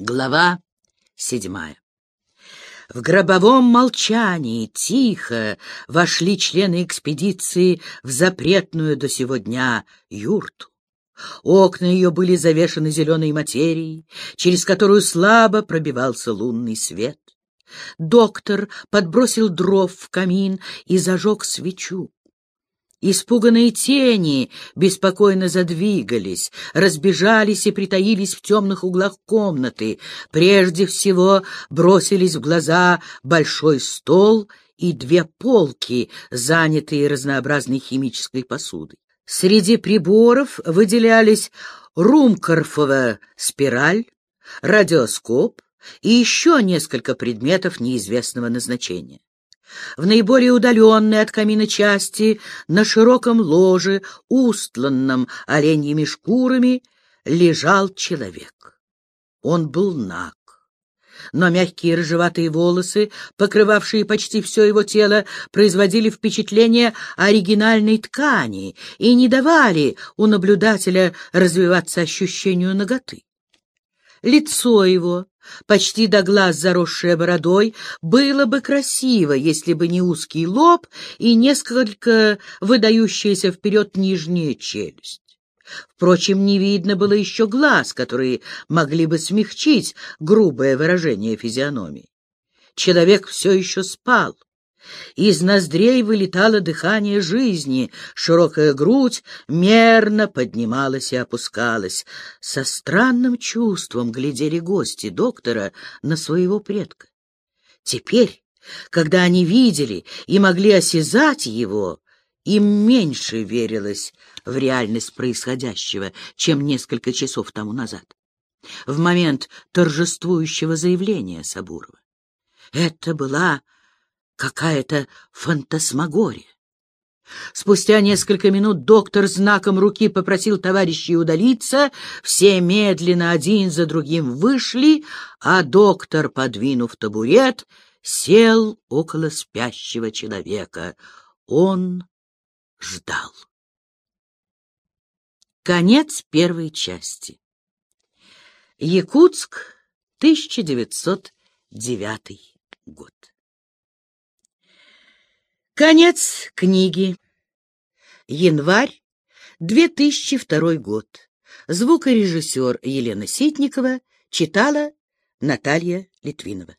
Глава седьмая. В гробовом молчании тихо вошли члены экспедиции в запретную до сего дня юрту. Окна ее были завешаны зеленой материей, через которую слабо пробивался лунный свет. Доктор подбросил дров в камин и зажег свечу. Испуганные тени беспокойно задвигались, разбежались и притаились в темных углах комнаты. Прежде всего бросились в глаза большой стол и две полки, занятые разнообразной химической посудой. Среди приборов выделялись румкорфова спираль, радиоскоп и еще несколько предметов неизвестного назначения. В наиболее удаленной от камина части, на широком ложе, устланном оленьими шкурами, лежал человек. Он был наг. Но мягкие рыжеватые волосы, покрывавшие почти все его тело, производили впечатление оригинальной ткани и не давали у наблюдателя развиваться ощущению ноготы. Лицо его, почти до глаз заросшее бородой, было бы красиво, если бы не узкий лоб и несколько выдающаяся вперед нижняя челюсть. Впрочем, не видно было еще глаз, которые могли бы смягчить грубое выражение физиономии. Человек все еще спал. Из ноздрей вылетало дыхание жизни, широкая грудь мерно поднималась и опускалась. Со странным чувством глядели гости доктора на своего предка. Теперь, когда они видели и могли осязать его, им меньше верилось в реальность происходящего, чем несколько часов тому назад, в момент торжествующего заявления Сабурова. Это была какая-то фантасмагория. Спустя несколько минут доктор знаком руки попросил товарищей удалиться, все медленно один за другим вышли, а доктор, подвинув табурет, сел около спящего человека. Он ждал. Конец первой части. Якутск, 1909 год. Конец книги. Январь 2002 год. Звукорежиссер Елена Ситникова читала Наталья Литвинова.